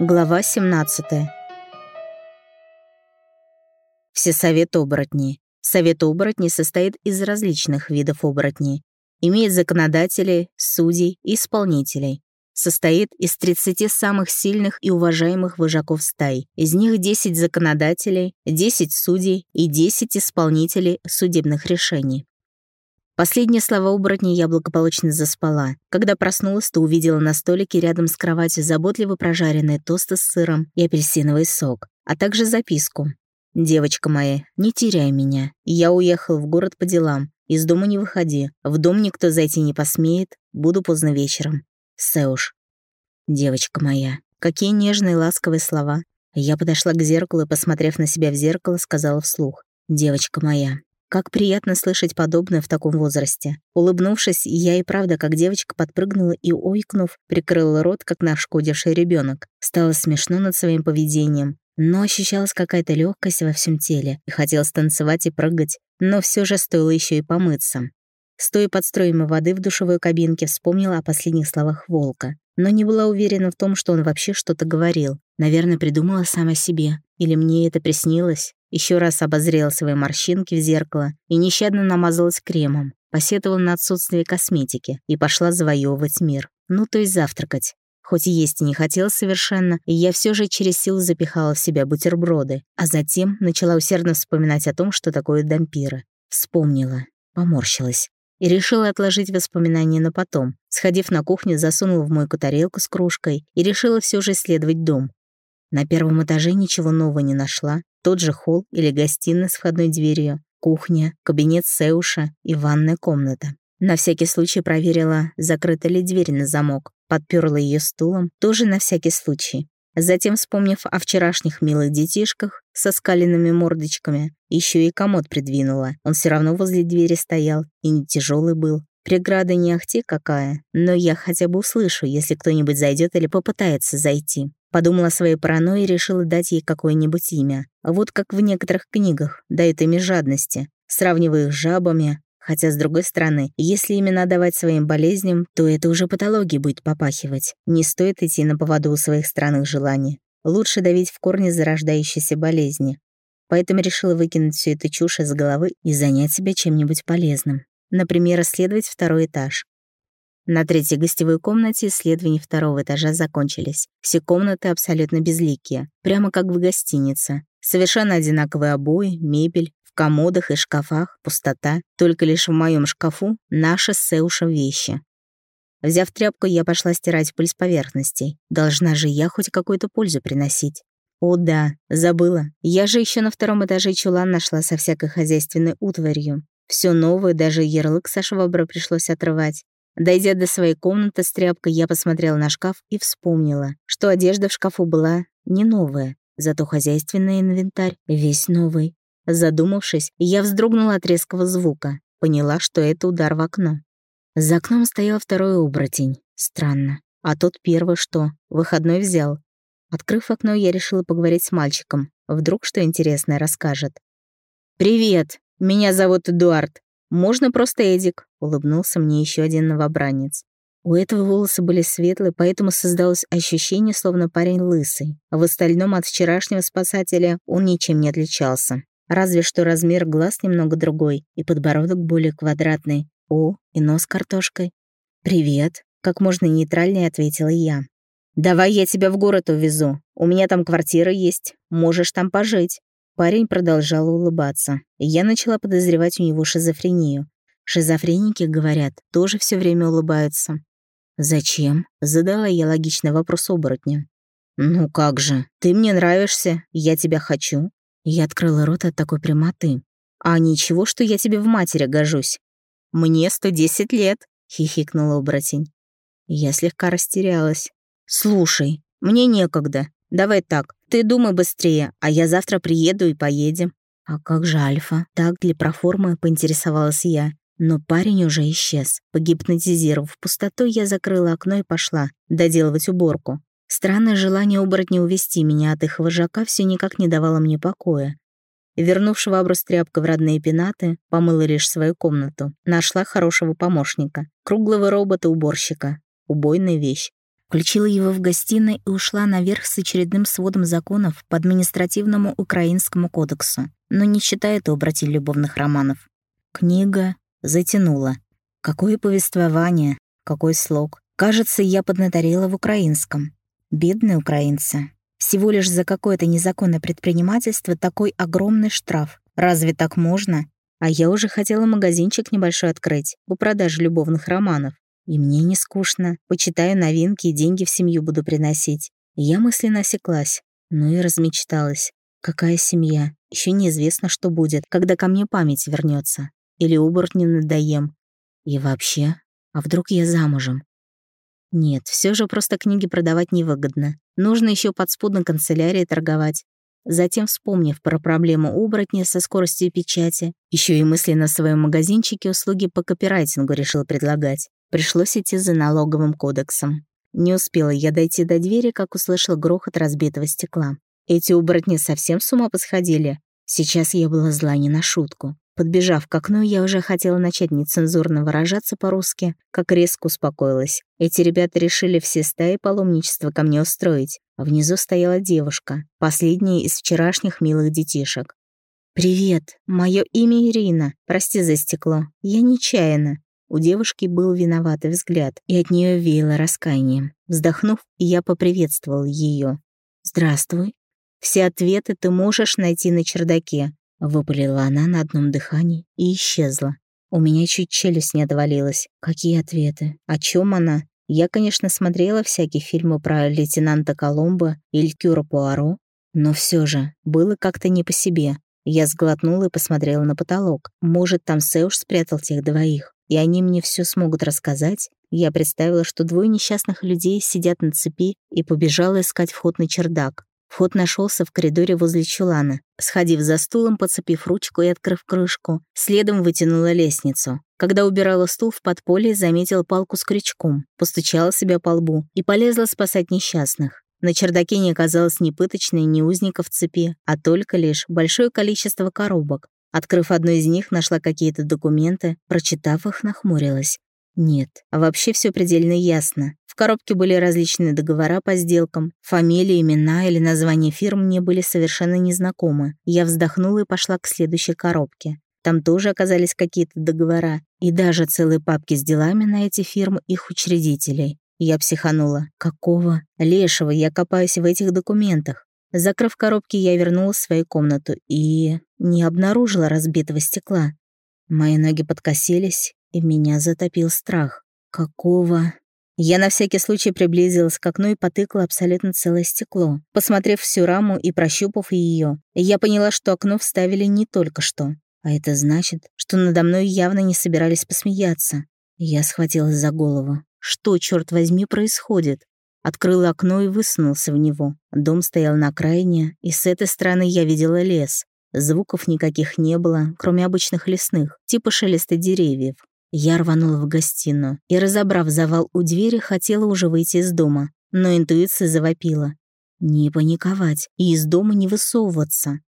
Глава 17. Все совет оборотней. Совет оборотней состоит из различных видов оборотней. Имеет законодателей, судей и исполнителей. Состоит из 30 самых сильных и уважаемых вожаков стаи. Из них 10 законодателей, 10 судей и 10 исполнителей судебных решений. Последние слова оборотня я благополучно заспала. Когда проснулась, то увидела на столике рядом с кроватью заботливо прожаренные тосты с сыром и апельсиновый сок, а также записку. «Девочка моя, не теряй меня. Я уехал в город по делам. Из дома не выходи. В дом никто зайти не посмеет. Буду поздно вечером. Сеуш». «Девочка моя, какие нежные ласковые слова». Я подошла к зеркалу и, посмотрев на себя в зеркало, сказала вслух. «Девочка моя, как приятно слышать подобное в таком возрасте. Улыбнувшись, я и правда, как девочка, подпрыгнула и, ойкнув, прикрыла рот, как нашкодивший ребенок. Стало смешно над своим поведением, но ощущалась какая-то легкость во всем теле, и хотелось танцевать и прыгать, но все же стоило еще и помыться. Стоя под строем воды в душевой кабинке, вспомнила о последних словах волка, но не была уверена в том, что он вообще что-то говорил. Наверное, придумала сама себе. Или мне это приснилось? Еще раз обозрела свои морщинки в зеркало и нещадно намазалась кремом, посетовала на отсутствие косметики и пошла завоевывать мир. Ну, то есть завтракать. Хоть есть и не хотела совершенно, и я все же через силу запихала в себя бутерброды, а затем начала усердно вспоминать о том, что такое дампиры. Вспомнила, поморщилась и решила отложить воспоминания на потом. Сходив на кухню, засунула в мойку тарелку с кружкой и решила все же исследовать дом. На первом этаже ничего нового не нашла, тот же холл или гостиная с входной дверью, кухня, кабинет Сеуша и ванная комната. На всякий случай проверила, закрыта ли дверь на замок, подперла ее стулом, тоже на всякий случай. Затем, вспомнив о вчерашних милых детишках со скаленными мордочками, еще и комод придвинула. Он все равно возле двери стоял и не тяжелый был. Преграда не ахти какая, но я хотя бы услышу, если кто-нибудь зайдет или попытается зайти. Подумала о своей паранойи и решила дать ей какое-нибудь имя. Вот как в некоторых книгах дают имя жадности, сравнивая их с жабами. Хотя, с другой стороны, если имена давать своим болезням, то это уже патологии будет попахивать. Не стоит идти на поводу у своих странных желаний. Лучше давить в корне зарождающейся болезни. Поэтому решила выкинуть всю эту чушь из головы и занять себя чем-нибудь полезным. Например, исследовать второй этаж. На третьей гостевой комнате исследования второго этажа закончились. Все комнаты абсолютно безликие, прямо как в гостинице. Совершенно одинаковые обои, мебель, в комодах и шкафах пустота. Только лишь в моем шкафу наши с Сеушем вещи. Взяв тряпку, я пошла стирать пыль с поверхностей. Должна же я хоть какую-то пользу приносить. О да, забыла. Я же еще на втором этаже чулан нашла со всякой хозяйственной утварью. Все новое, даже ярлык со швабры пришлось отрывать. Дойдя до своей комнаты с тряпкой, я посмотрела на шкаф и вспомнила, что одежда в шкафу была не новая, зато хозяйственный инвентарь весь новый. Задумавшись, я вздрогнула от резкого звука, поняла, что это удар в окно. За окном стоял второй оборотень. Странно. А тот первый что, выходной взял. Открыв окно, я решила поговорить с мальчиком. Вдруг что интересное расскажет. «Привет, меня зовут Эдуард. «Можно просто Эдик», — улыбнулся мне еще один новобранец. У этого волосы были светлые, поэтому создалось ощущение, словно парень лысый. А в остальном от вчерашнего спасателя он ничем не отличался. Разве что размер глаз немного другой и подбородок более квадратный. О, и нос картошкой. «Привет», — как можно нейтральнее ответила я. «Давай я тебя в город увезу. У меня там квартира есть. Можешь там пожить». Парень продолжал улыбаться, и я начала подозревать у него шизофрению. Шизофреники, говорят, тоже все время улыбаются. «Зачем?» — задала я логичный вопрос оборотня. «Ну как же, ты мне нравишься, я тебя хочу». Я открыла рот от такой прямоты. «А ничего, что я тебе в матери гожусь?» «Мне 110 лет», — хихикнул оборотень. Я слегка растерялась. «Слушай, мне некогда. Давай так, ты думай быстрее, а я завтра приеду и поедем». «А как же Альфа?» Так для проформы поинтересовалась я. Но парень уже исчез. Погипнотизировав пустоту, я закрыла окно и пошла доделывать уборку. Странное желание оборотня увести меня от их вожака все никак не давало мне покоя. Вернув швабру с тряпкой в родные пенаты, помыла лишь свою комнату. Нашла хорошего помощника. Круглого робота-уборщика. Убойная вещь. Включила его в гостиной и ушла наверх с очередным сводом законов по административному украинскому кодексу, но не читает обратей любовных романов. Книга затянула. Какое повествование, какой слог. Кажется, я поднаторела в украинском. Бедные украинцы. Всего лишь за какое-то незаконное предпринимательство такой огромный штраф. Разве так можно? А я уже хотела магазинчик небольшой открыть по продаже любовных романов. И мне не скучно. Почитаю новинки и деньги в семью буду приносить. Я мысленно осеклась. Ну и размечталась. Какая семья? Еще неизвестно, что будет, когда ко мне память вернется. Или оборотни надоем. И вообще, а вдруг я замужем? Нет, все же просто книги продавать невыгодно. Нужно еще подспудно канцелярии торговать. Затем, вспомнив про проблему оборотня со скоростью печати, еще и мысленно в своем магазинчике услуги по копирайтингу решил предлагать. Пришлось идти за налоговым кодексом. Не успела я дойти до двери, как услышал грохот разбитого стекла. Эти оборотни совсем с ума посходили. Сейчас я была зла не на шутку. Подбежав к окну, я уже хотела начать нецензурно выражаться по-русски, как резко успокоилась. Эти ребята решили все стаи паломничества ко мне устроить, а внизу стояла девушка, последняя из вчерашних милых детишек. «Привет, мое имя Ирина. Прости за стекло. Я нечаянно. У девушки был виноватый взгляд, и от нее веяло раскаянием. Вздохнув, я поприветствовал ее. «Здравствуй. Все ответы ты можешь найти на чердаке», — выпалила она на одном дыхании и исчезла. У меня чуть челюсть не отвалилась. Какие ответы? О чем она? Я, конечно, смотрела всякие фильмы про лейтенанта Коломбо или Кюра Пуаро, но все же было как-то не по себе. Я сглотнула и посмотрела на потолок. Может, там Сеуш спрятал тех двоих и они мне все смогут рассказать, я представила, что двое несчастных людей сидят на цепи и побежала искать вход на чердак. Вход нашелся в коридоре возле чулана. Сходив за стулом, подцепив ручку и открыв крышку, следом вытянула лестницу. Когда убирала стул в подполье, заметила палку с крючком, постучала себя по лбу и полезла спасать несчастных. На чердаке не оказалось ни пыточной, ни узников цепи, а только лишь большое количество коробок, Открыв одну из них, нашла какие-то документы, прочитав их, нахмурилась. Нет, а вообще все предельно ясно. В коробке были различные договора по сделкам, фамилии, имена или названия фирм мне были совершенно незнакомы. Я вздохнула и пошла к следующей коробке. Там тоже оказались какие-то договора и даже целые папки с делами на эти фирмы их учредителей. Я психанула. Какого лешего я копаюсь в этих документах? Закрыв коробки, я вернулась в свою комнату и не обнаружила разбитого стекла. Мои ноги подкосились, и меня затопил страх. Какого? Я на всякий случай приблизилась к окну и потыкала абсолютно целое стекло. Посмотрев всю раму и прощупав ее, я поняла, что окно вставили не только что. А это значит, что надо мной явно не собирались посмеяться. Я схватилась за голову. Что, черт возьми, происходит? Открыла окно и высунулся в него. Дом стоял на окраине, и с этой стороны я видела лес. Звуков никаких не было, кроме обычных лесных, типа шелеста деревьев. Я рванула в гостиную и, разобрав завал у двери, хотела уже выйти из дома, но интуиция завопила. Не паниковать и из дома не высовываться.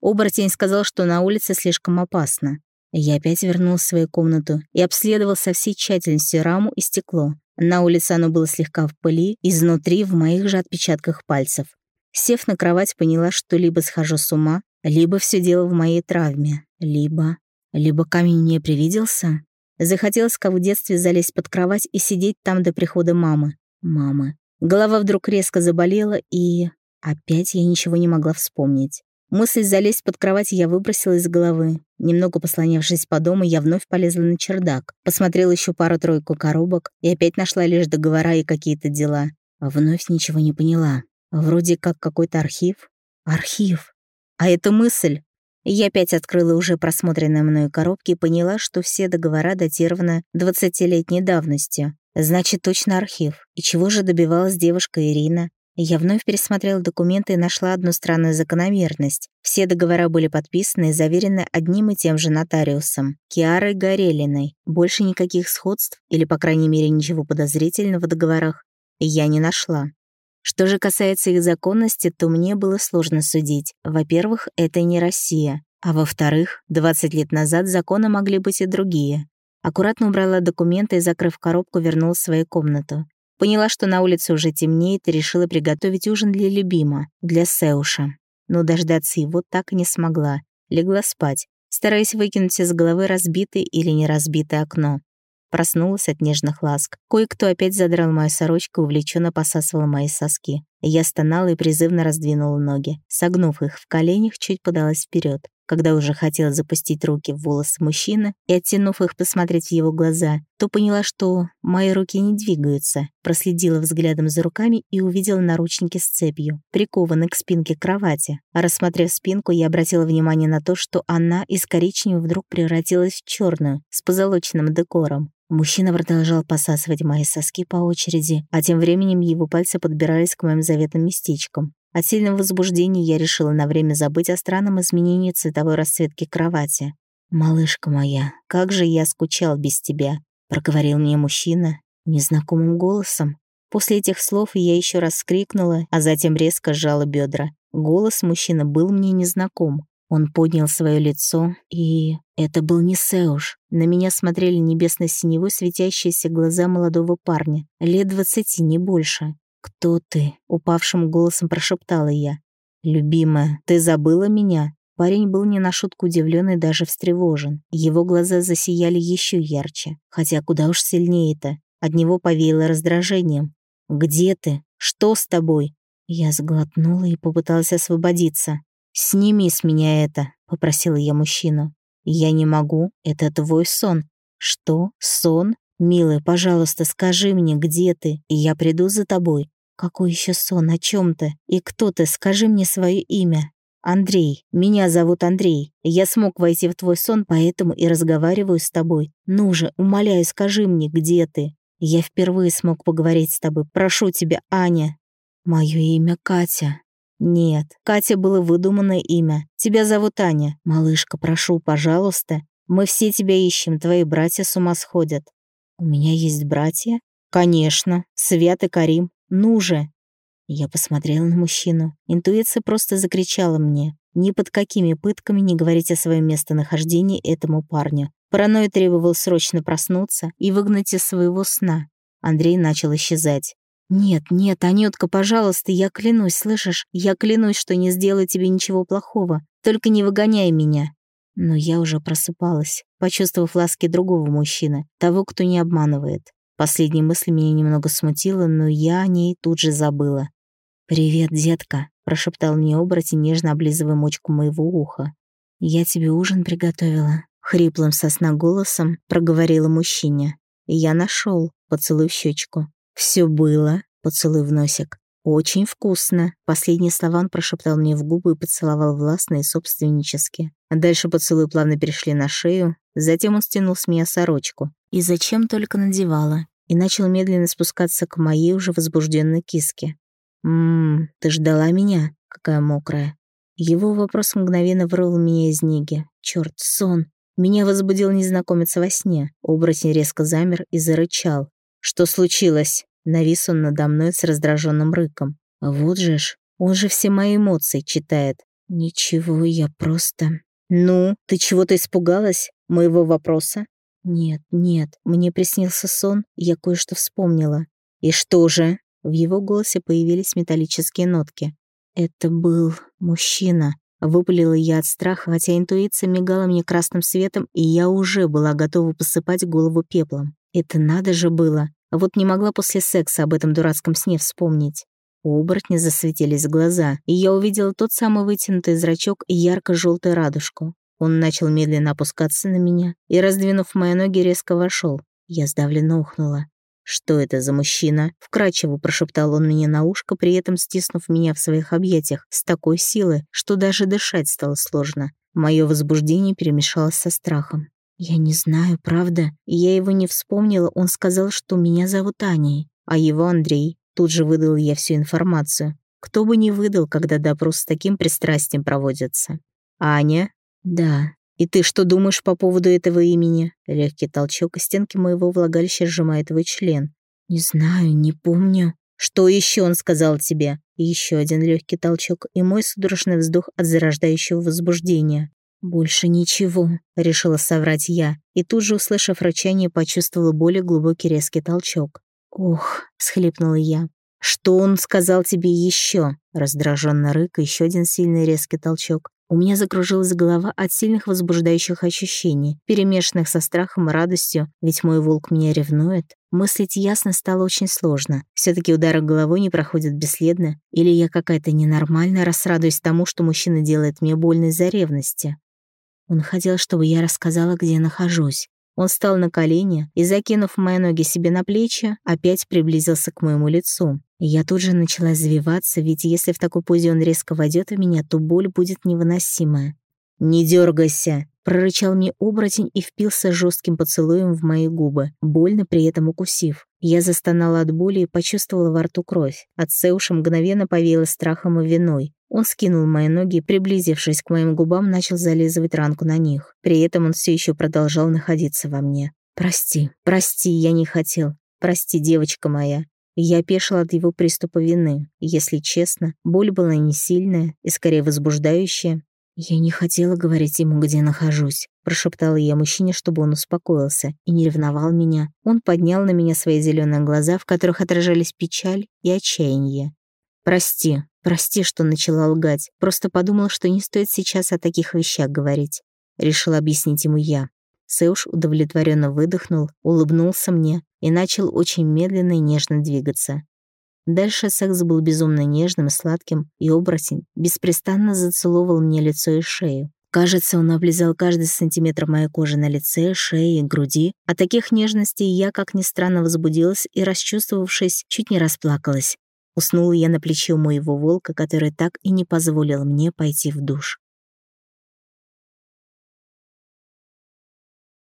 Оборотень сказал, что на улице слишком опасно. Я опять вернулась в свою комнату и обследовал со всей тщательностью раму и стекло. На улице оно было слегка в пыли, изнутри в моих же отпечатках пальцев. Сев на кровать, поняла, что либо схожу с ума, либо все дело в моей травме, либо... Либо камень мне привиделся. Захотелось, как в детстве, залезть под кровать и сидеть там до прихода мамы. Мамы. Голова вдруг резко заболела, и... Опять я ничего не могла вспомнить. Мысль залезть под кровать я выбросила из головы. Немного послонявшись по дому, я вновь полезла на чердак. Посмотрела еще пару-тройку коробок и опять нашла лишь договора и какие-то дела. Вновь ничего не поняла. Вроде как какой-то архив. Архив. А это мысль. Я опять открыла уже просмотренные мною коробки и поняла, что все договора датированы 20-летней давностью. Значит, точно архив. И чего же добивалась девушка Ирина? Я вновь пересмотрела документы и нашла одну странную закономерность. Все договора были подписаны и заверены одним и тем же нотариусом — Киарой Горелиной. Больше никаких сходств, или, по крайней мере, ничего подозрительного в договорах, я не нашла. Что же касается их законности, то мне было сложно судить. Во-первых, это не Россия. А во-вторых, 20 лет назад законы могли быть и другие. Аккуратно убрала документы и, закрыв коробку, вернулась в свою комнату. Поняла, что на улице уже темнеет, и решила приготовить ужин для любима, для Сеуша. Но дождаться его так и не смогла. Легла спать, стараясь выкинуть из головы разбитое или неразбитое окно. Проснулась от нежных ласк. Кое-кто опять задрал мою сорочку и увлеченно посасывал мои соски. Я стонала и призывно раздвинула ноги. Согнув их в коленях, чуть подалась вперед. Когда уже хотела запустить руки в волосы мужчины и, оттянув их, посмотреть в его глаза, то поняла, что мои руки не двигаются. Проследила взглядом за руками и увидела наручники с цепью, прикованные к спинке кровати. А рассмотрев спинку, я обратила внимание на то, что она из коричневой вдруг превратилась в черную, с позолоченным декором. Мужчина продолжал посасывать мои соски по очереди, а тем временем его пальцы подбирались к моим заветным местечкам. От сильного возбуждения я решила на время забыть о странном изменении цветовой расцветки кровати. «Малышка моя, как же я скучал без тебя», — проговорил мне мужчина незнакомым голосом. После этих слов я еще раз скрикнула, а затем резко сжала бедра. Голос мужчины был мне незнаком. Он поднял свое лицо, и это был не Сеуш. На меня смотрели небесно-синевой светящиеся глаза молодого парня, лет двадцати, не больше. «Кто ты?» — упавшим голосом прошептала я. «Любимая, ты забыла меня?» Парень был не на шутку удивлен и даже встревожен. Его глаза засияли еще ярче, хотя куда уж сильнее-то. От него повеяло раздражением. «Где ты? Что с тобой?» Я сглотнула и попыталась освободиться. «Сними с меня это», — попросила я мужчину. «Я не могу, это твой сон». «Что? Сон? Милый, пожалуйста, скажи мне, где ты, и я приду за тобой». «Какой еще сон? О чем ты? И кто ты? Скажи мне свое имя». «Андрей. Меня зовут Андрей. Я смог войти в твой сон, поэтому и разговариваю с тобой. Ну же, умоляю, скажи мне, где ты? Я впервые смог поговорить с тобой. Прошу тебя, Аня». «Мое имя Катя», «Нет, Катя было выдуманное имя. Тебя зовут Аня. Малышка, прошу, пожалуйста. Мы все тебя ищем, твои братья с ума сходят». «У меня есть братья?» «Конечно. Свят и Карим. Ну же!» Я посмотрела на мужчину. Интуиция просто закричала мне. Ни под какими пытками не говорить о своем местонахождении этому парню. Паранойя требовал срочно проснуться и выгнать из своего сна. Андрей начал исчезать. «Нет, нет, Анютка, пожалуйста, я клянусь, слышишь? Я клянусь, что не сделаю тебе ничего плохого. Только не выгоняй меня». Но я уже просыпалась, почувствовав ласки другого мужчины, того, кто не обманывает. Последняя мысль меня немного смутила, но я о ней тут же забыла. «Привет, детка», — прошептал мне оборотень, нежно облизывая мочку моего уха. «Я тебе ужин приготовила», — хриплым сосна голосом проговорила мужчине. «Я нашел, поцелуй в щечку. Все было, поцелуй в носик. Очень вкусно. Последние слова он прошептал мне в губы и поцеловал властно и собственнически. Дальше поцелуй плавно перешли на шею. Затем он стянул с меня сорочку. И зачем только надевала. И начал медленно спускаться к моей уже возбужденной киске. «Ммм, ты ждала меня? Какая мокрая». Его вопрос мгновенно вырвал меня из неги. Черт, сон. Меня возбудил незнакомец во сне. Оборотень резко замер и зарычал. «Что случилось?» Навис он надо мной с раздраженным рыком. «Вот же ж, он же все мои эмоции читает». «Ничего, я просто...» «Ну, ты чего-то испугалась? Моего вопроса?» «Нет, нет, мне приснился сон, я кое-что вспомнила». «И что же?» В его голосе появились металлические нотки. «Это был мужчина». Выпалила я от страха, хотя интуиция мигала мне красным светом, и я уже была готова посыпать голову пеплом. Это надо же было. Вот не могла после секса об этом дурацком сне вспомнить. У оборотня засветились глаза, и я увидела тот самый вытянутый зрачок и ярко-желтую радужку. Он начал медленно опускаться на меня и, раздвинув мои ноги, резко вошел. Я сдавленно ухнула. «Что это за мужчина?» — вкрадчиво прошептал он мне на ушко, при этом стиснув меня в своих объятиях с такой силой, что даже дышать стало сложно. Мое возбуждение перемешалось со страхом. «Я не знаю, правда. Я его не вспомнила, он сказал, что меня зовут Аней, а его Андрей. Тут же выдал я всю информацию. Кто бы не выдал, когда допрос с таким пристрастием проводится. «Аня?» «Да». «И ты что думаешь по поводу этого имени?» Легкий толчок, и стенки моего влагалища сжимает твой член. «Не знаю, не помню». «Что еще он сказал тебе?» еще один легкий толчок и мой судорожный вздох от зарождающего возбуждения. «Больше ничего», — решила соврать я, и тут же, услышав рычание, почувствовала более глубокий резкий толчок. «Ох», — всхлипнула я. «Что он сказал тебе еще?» Раздраженно рык, еще один сильный резкий толчок. У меня закружилась голова от сильных возбуждающих ощущений, перемешанных со страхом и радостью, ведь мой волк меня ревнует. Мыслить ясно стало очень сложно. все таки удары головой не проходят бесследно, или я какая-то ненормальная, расрадуюсь тому, что мужчина делает мне больно из-за ревности. Он хотел, чтобы я рассказала, где нахожусь. Он встал на колени и, закинув мои ноги себе на плечи, опять приблизился к моему лицу. Я тут же начала завиваться, ведь если в такой позе он резко войдет в меня, то боль будет невыносимая. «Не дергайся!» — прорычал мне оборотень и впился жестким поцелуем в мои губы, больно при этом укусив. Я застонала от боли и почувствовала во рту кровь. От Сеуша мгновенно повеяло страхом и виной. Он скинул мои ноги и, приблизившись к моим губам, начал зализывать ранку на них. При этом он все еще продолжал находиться во мне. «Прости, прости, я не хотел. Прости, девочка моя. Я опешила от его приступа вины. Если честно, боль была не сильная и скорее возбуждающая. «Я не хотела говорить ему, где нахожусь», — прошептала я мужчине, чтобы он успокоился и не ревновал меня. Он поднял на меня свои зеленые глаза, в которых отражались печаль и отчаяние. «Прости, прости, что начала лгать. Просто подумала, что не стоит сейчас о таких вещах говорить». Решила объяснить ему я. Сэуш удовлетворенно выдохнул, улыбнулся мне и начал очень медленно и нежно двигаться. Дальше секс был безумно нежным и сладким, и оборотень беспрестанно зацеловал мне лицо и шею. Кажется, он облизал каждый сантиметр моей кожи на лице, шее и груди. От таких нежностей я, как ни странно, возбудилась и, расчувствовавшись, чуть не расплакалась. Уснула я на плече у моего волка, который так и не позволил мне пойти в душ.